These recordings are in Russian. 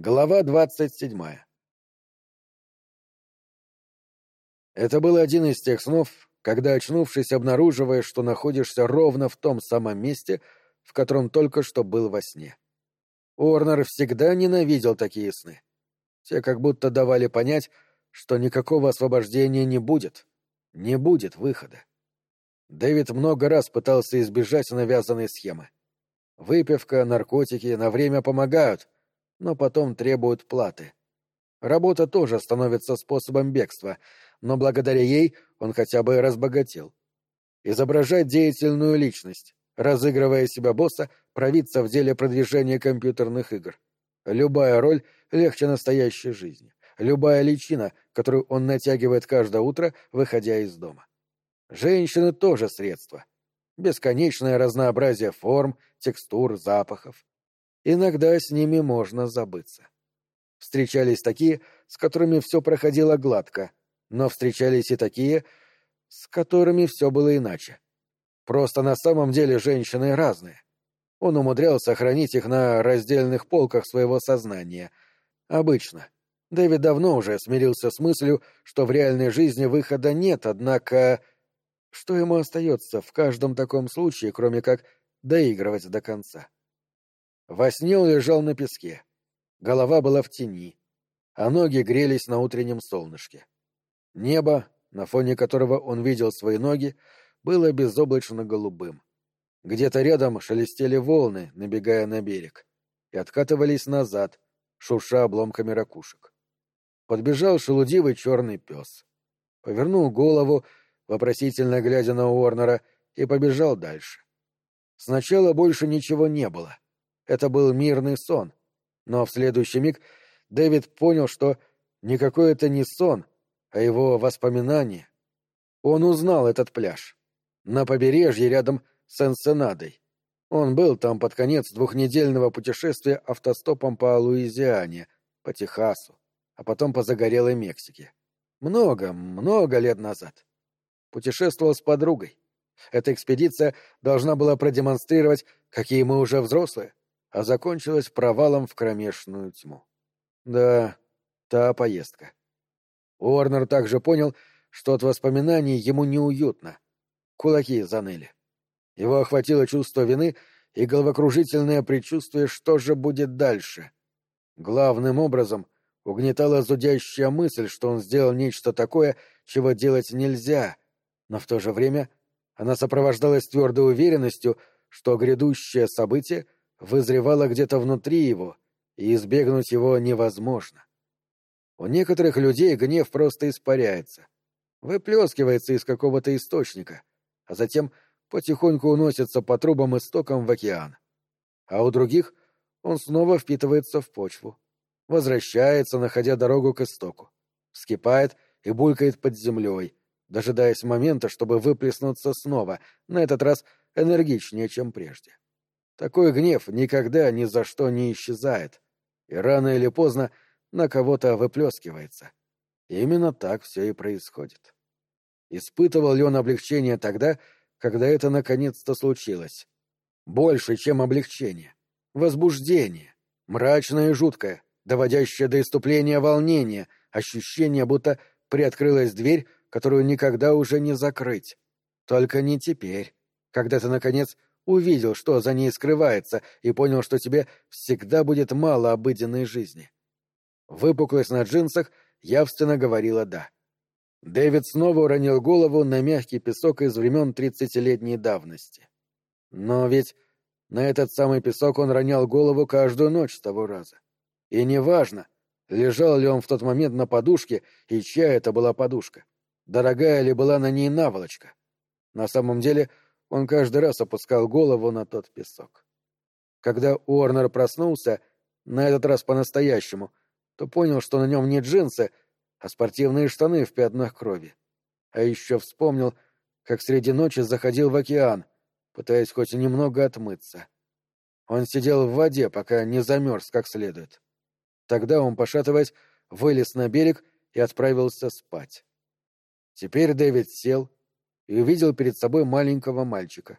Глава двадцать седьмая Это был один из тех снов, когда, очнувшись, обнаруживаешь, что находишься ровно в том самом месте, в котором только что был во сне. Уорнер всегда ненавидел такие сны. Те как будто давали понять, что никакого освобождения не будет, не будет выхода. Дэвид много раз пытался избежать навязанной схемы. Выпивка, наркотики на время помогают — но потом требуют платы. Работа тоже становится способом бегства, но благодаря ей он хотя бы разбогател. Изображать деятельную личность, разыгрывая себя босса, провиться в деле продвижения компьютерных игр. Любая роль легче настоящей жизни. Любая личина, которую он натягивает каждое утро, выходя из дома. Женщины тоже средства. Бесконечное разнообразие форм, текстур, запахов. Иногда с ними можно забыться. Встречались такие, с которыми все проходило гладко, но встречались и такие, с которыми все было иначе. Просто на самом деле женщины разные. Он умудрялся хранить их на раздельных полках своего сознания. Обычно. Дэвид давно уже смирился с мыслью, что в реальной жизни выхода нет, однако... Что ему остается в каждом таком случае, кроме как доигрывать до конца? Во сне он лежал на песке. Голова была в тени, а ноги грелись на утреннем солнышке. Небо, на фоне которого он видел свои ноги, было безоблачно голубым. Где-то рядом шелестели волны, набегая на берег, и откатывались назад, шурша обломками ракушек. Подбежал шелудивый черный пес. Повернул голову, вопросительно глядя на Уорнера, и побежал дальше. Сначала больше ничего не было — это был мирный сон. Но в следующий миг Дэвид понял, что никакой это не сон, а его воспоминание. Он узнал этот пляж. На побережье рядом с Энсенадой. Он был там под конец двухнедельного путешествия автостопом по Луизиане, по Техасу, а потом по загорелой Мексике. Много, много лет назад. Путешествовал с подругой. Эта экспедиция должна была продемонстрировать, какие мы уже взрослые, а закончилась провалом в кромешную тьму. Да, та поездка. Уорнер также понял, что от воспоминаний ему неуютно. Кулаки заныли. Его охватило чувство вины и головокружительное предчувствие, что же будет дальше. Главным образом угнетала зудящая мысль, что он сделал нечто такое, чего делать нельзя, но в то же время она сопровождалась твердой уверенностью, что грядущее событие — вызревало где-то внутри его, и избегнуть его невозможно. У некоторых людей гнев просто испаряется, выплескивается из какого-то источника, а затем потихоньку уносится по трубам и стокам в океан. А у других он снова впитывается в почву, возвращается, находя дорогу к истоку, вскипает и булькает под землей, дожидаясь момента, чтобы выплеснуться снова, на этот раз энергичнее, чем прежде. Такой гнев никогда ни за что не исчезает, и рано или поздно на кого-то выплескивается. Именно так все и происходит. Испытывал ли он облегчение тогда, когда это наконец-то случилось? Больше, чем облегчение. Возбуждение. Мрачное и жуткое, доводящее до иступления волнение, ощущение, будто приоткрылась дверь, которую никогда уже не закрыть. Только не теперь, когда ты, наконец, увидел, что за ней скрывается, и понял, что тебе всегда будет мало обыденной жизни. Выпуклость на джинсах явственно говорила «да». Дэвид снова уронил голову на мягкий песок из времен тридцатилетней давности. Но ведь на этот самый песок он ронял голову каждую ночь с того раза. И неважно, лежал ли он в тот момент на подушке, и чья это была подушка, дорогая ли была на ней наволочка. На самом деле он каждый раз опускал голову на тот песок. Когда Уорнер проснулся, на этот раз по-настоящему, то понял, что на нем не джинсы, а спортивные штаны в пятнах крови. А еще вспомнил, как среди ночи заходил в океан, пытаясь хоть немного отмыться. Он сидел в воде, пока не замерз как следует. Тогда он, пошатываясь, вылез на берег и отправился спать. Теперь Дэвид сел, и увидел перед собой маленького мальчика.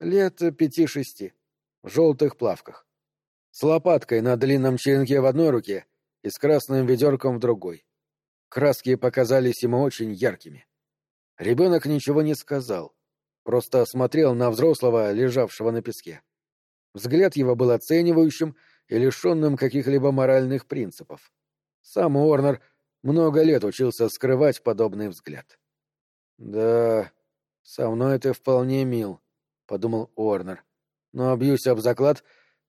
Лет пяти-шести, в желтых плавках. с лопаткой на длинном черенке в одной руке и с красным ведерком в другой. Краски показались ему очень яркими. Ребенок ничего не сказал, просто смотрел на взрослого, лежавшего на песке. Взгляд его был оценивающим и лишенным каких-либо моральных принципов. Сам Уорнер много лет учился скрывать подобный взгляд. «Да, со мной ты вполне мил», — подумал Уорнер. «Но бьюсь об заклад,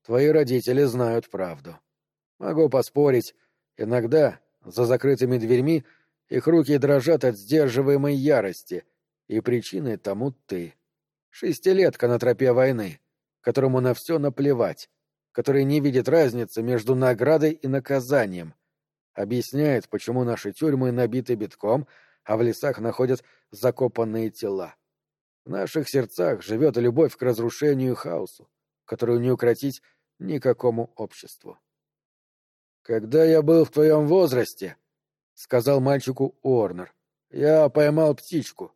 твои родители знают правду. Могу поспорить, иногда за закрытыми дверьми их руки дрожат от сдерживаемой ярости, и причиной тому ты. Шестилетка на тропе войны, которому на все наплевать, который не видит разницы между наградой и наказанием, объясняет, почему наши тюрьмы набиты битком, а в лесах находят закопанные тела. В наших сердцах живет любовь к разрушению и хаосу, которую не укротить никакому обществу. «Когда я был в твоем возрасте», — сказал мальчику Уорнер, — «я поймал птичку.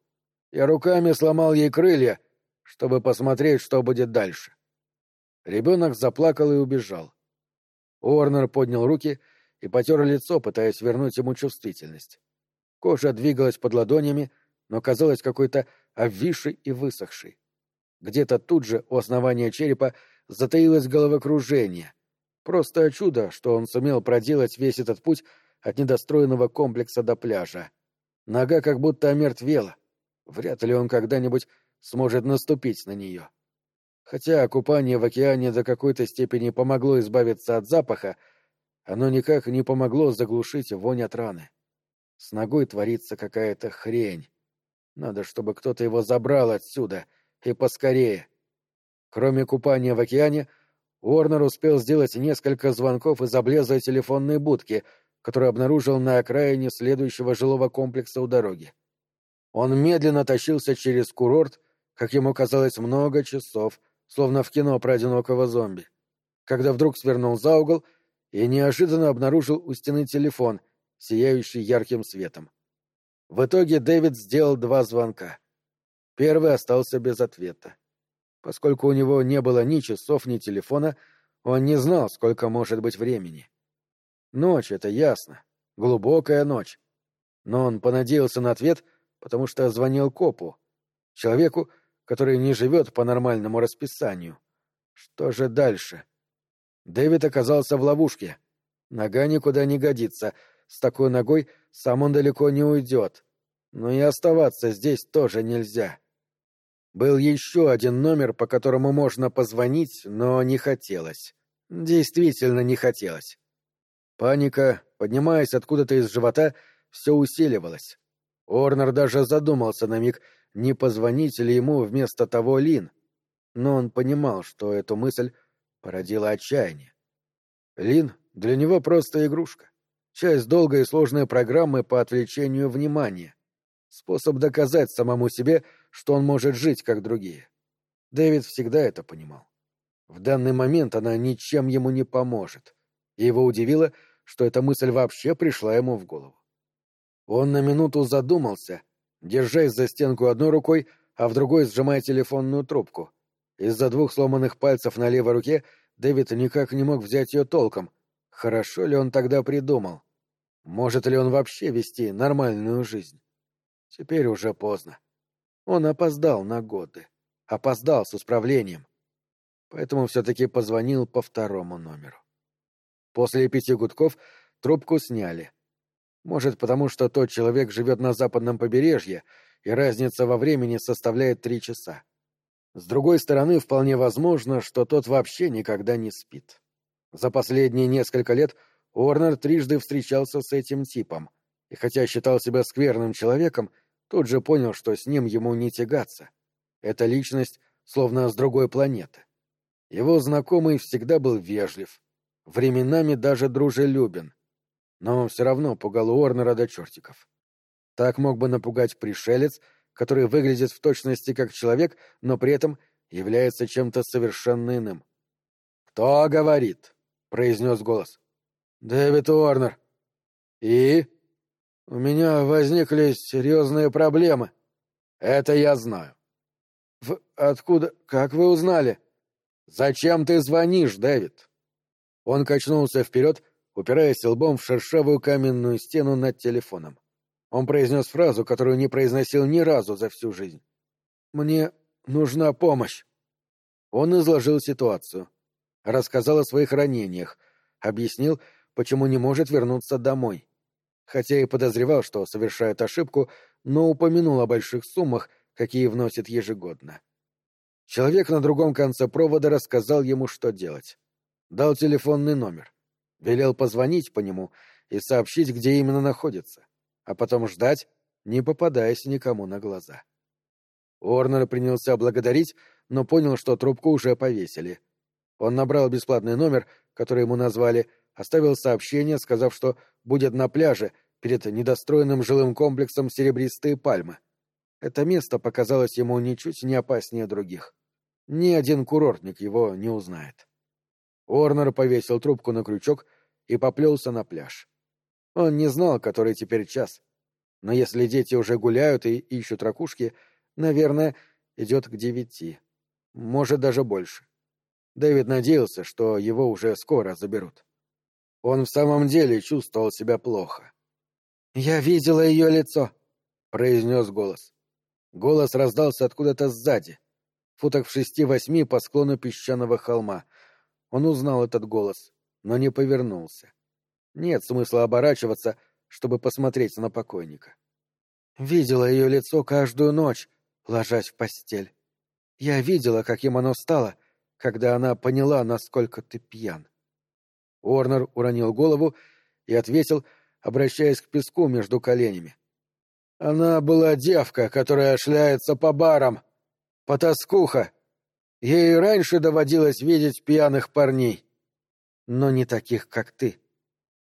Я руками сломал ей крылья, чтобы посмотреть, что будет дальше. Ребенок заплакал и убежал. Уорнер поднял руки и потер лицо, пытаясь вернуть ему чувствительность. Кожа двигалась под ладонями, но казалась какой-то обвисшей и высохшей. Где-то тут же у основания черепа затаилось головокружение. Просто чудо, что он сумел проделать весь этот путь от недостроенного комплекса до пляжа. Нога как будто омертвела. Вряд ли он когда-нибудь сможет наступить на нее. — Хотя купание в океане до какой-то степени помогло избавиться от запаха, оно никак не помогло заглушить вонь от раны. С ногой творится какая-то хрень. Надо, чтобы кто-то его забрал отсюда, и поскорее. Кроме купания в океане, Уорнер успел сделать несколько звонков из облезлой телефонной будки, которую обнаружил на окраине следующего жилого комплекса у дороги. Он медленно тащился через курорт, как ему казалось, много часов — словно в кино про одинокого зомби, когда вдруг свернул за угол и неожиданно обнаружил у стены телефон, сияющий ярким светом. В итоге Дэвид сделал два звонка. Первый остался без ответа. Поскольку у него не было ни часов, ни телефона, он не знал, сколько может быть времени. Ночь — это ясно. Глубокая ночь. Но он понадеялся на ответ, потому что звонил копу. Человеку, который не живет по нормальному расписанию. Что же дальше? Дэвид оказался в ловушке. Нога никуда не годится. С такой ногой сам он далеко не уйдет. Но и оставаться здесь тоже нельзя. Был еще один номер, по которому можно позвонить, но не хотелось. Действительно не хотелось. Паника, поднимаясь откуда-то из живота, все усиливалась. Орнер даже задумался на миг, не позвонить ли ему вместо того Лин, но он понимал, что эту мысль породила отчаяние. Лин для него просто игрушка, часть долгой и сложной программы по отвлечению внимания, способ доказать самому себе, что он может жить, как другие. Дэвид всегда это понимал. В данный момент она ничем ему не поможет, и его удивило, что эта мысль вообще пришла ему в голову. Он на минуту задумался — держась за стенку одной рукой, а в другой сжимая телефонную трубку. Из-за двух сломанных пальцев на левой руке Дэвид никак не мог взять ее толком. Хорошо ли он тогда придумал? Может ли он вообще вести нормальную жизнь? Теперь уже поздно. Он опоздал на годы. Опоздал с исправлением. Поэтому все-таки позвонил по второму номеру. После пяти гудков трубку сняли — может, потому что тот человек живет на западном побережье, и разница во времени составляет три часа. С другой стороны, вполне возможно, что тот вообще никогда не спит. За последние несколько лет Уорнер трижды встречался с этим типом, и хотя считал себя скверным человеком, тут же понял, что с ним ему не тягаться. Эта личность словно с другой планеты. Его знакомый всегда был вежлив, временами даже дружелюбен — но все равно пугал Уорнера до чертиков. Так мог бы напугать пришелец, который выглядит в точности как человек, но при этом является чем-то совершенно иным. «Кто говорит?» — произнес голос. «Дэвид Уорнер». «И?» «У меня возникли серьезные проблемы». «Это я знаю». В... «Откуда? Как вы узнали?» «Зачем ты звонишь, Дэвид?» Он качнулся вперед, упираясь лбом в шершавую каменную стену над телефоном. Он произнес фразу, которую не произносил ни разу за всю жизнь. «Мне нужна помощь». Он изложил ситуацию. Рассказал о своих ранениях. Объяснил, почему не может вернуться домой. Хотя и подозревал, что совершает ошибку, но упомянул о больших суммах, какие вносит ежегодно. Человек на другом конце провода рассказал ему, что делать. Дал телефонный номер. Велел позвонить по нему и сообщить, где именно находится, а потом ждать, не попадаясь никому на глаза. Уорнер принялся благодарить, но понял, что трубку уже повесили. Он набрал бесплатный номер, который ему назвали, оставил сообщение, сказав, что будет на пляже перед недостроенным жилым комплексом «Серебристые пальмы». Это место показалось ему ничуть не опаснее других. Ни один курортник его не узнает. Уорнер повесил трубку на крючок и поплелся на пляж. Он не знал, который теперь час. Но если дети уже гуляют и ищут ракушки, наверное, идет к девяти. Может, даже больше. Дэвид надеялся, что его уже скоро заберут. Он в самом деле чувствовал себя плохо. «Я видела ее лицо», — произнес голос. Голос раздался откуда-то сзади, футах в шести-восьми по склону песчаного холма. Он узнал этот голос, но не повернулся. Нет смысла оборачиваться, чтобы посмотреть на покойника. Видела ее лицо каждую ночь, ложась в постель. Я видела, каким оно стало, когда она поняла, насколько ты пьян. Уорнер уронил голову и ответил, обращаясь к песку между коленями. Она была девка, которая шляется по барам. Потаскуха. Ей раньше доводилось видеть пьяных парней. Но не таких, как ты.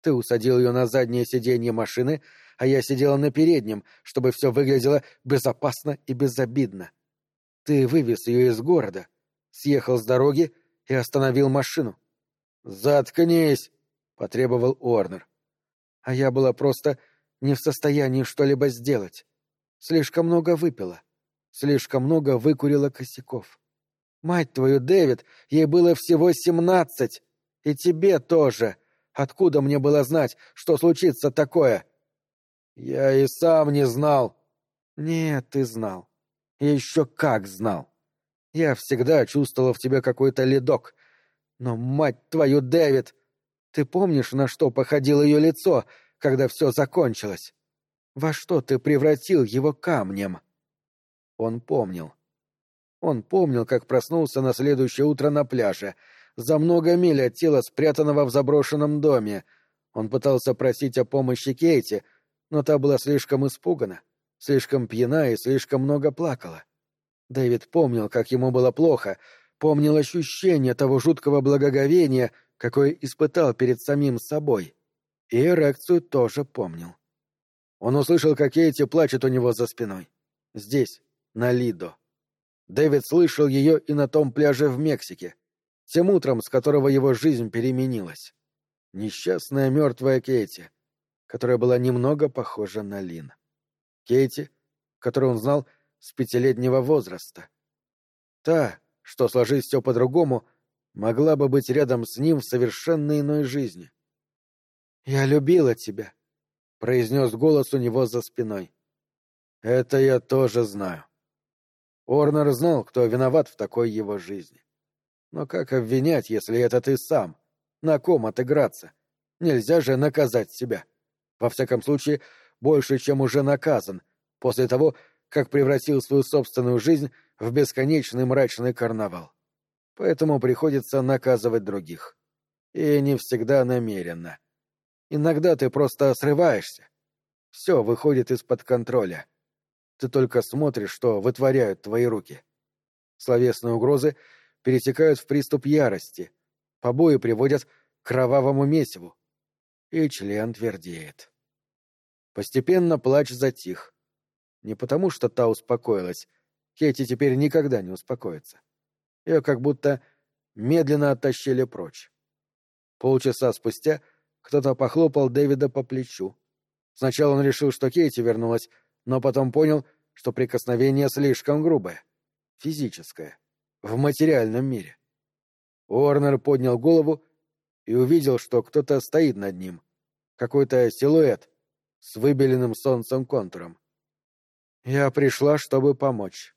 Ты усадил ее на заднее сиденье машины, а я сидела на переднем, чтобы все выглядело безопасно и безобидно. Ты вывез ее из города, съехал с дороги и остановил машину. «Заткнись!» — потребовал Уорнер. А я была просто не в состоянии что-либо сделать. Слишком много выпила. Слишком много выкурила косяков. Мать твою, Дэвид, ей было всего семнадцать. И тебе тоже. Откуда мне было знать, что случится такое? Я и сам не знал. Нет, ты знал. Еще как знал. Я всегда чувствовала в тебе какой-то ледок. Но, мать твою, Дэвид, ты помнишь, на что походило ее лицо, когда все закончилось? Во что ты превратил его камнем? Он помнил. Он помнил, как проснулся на следующее утро на пляже, за много миль от тела, спрятанного в заброшенном доме. Он пытался просить о помощи Кейти, но та была слишком испугана слишком пьяна и слишком много плакала. Дэвид помнил, как ему было плохо, помнил ощущение того жуткого благоговения, какое испытал перед самим собой. И эрекцию тоже помнил. Он услышал, как Кейти плачет у него за спиной. Здесь, на Лидо. Дэвид слышал ее и на том пляже в Мексике, тем утром, с которого его жизнь переменилась. Несчастная мертвая Кейти, которая была немного похожа на Лин. Кейти, которую он знал с пятилетнего возраста. Та, что, сложись все по-другому, могла бы быть рядом с ним в совершенно иной жизни. «Я любила тебя», — произнес голос у него за спиной. «Это я тоже знаю». Орнер знал, кто виноват в такой его жизни. Но как обвинять, если это ты сам? На ком отыграться? Нельзя же наказать себя. Во всяком случае, больше, чем уже наказан, после того, как превратил свою собственную жизнь в бесконечный мрачный карнавал. Поэтому приходится наказывать других. И не всегда намеренно. Иногда ты просто срываешься. Все выходит из-под контроля. Ты только смотришь, что вытворяют твои руки. Словесные угрозы перетекают в приступ ярости. Побои приводят к кровавому месиву. И член твердеет. Постепенно плач затих. Не потому, что та успокоилась. Кетти теперь никогда не успокоится. Ее как будто медленно оттащили прочь. Полчаса спустя кто-то похлопал Дэвида по плечу. Сначала он решил, что Кейти вернулась, но потом понял, что прикосновение слишком грубое, физическое, в материальном мире. Уорнер поднял голову и увидел, что кто-то стоит над ним. Какой-то силуэт с выбеленным солнцем контуром. «Я пришла, чтобы помочь»,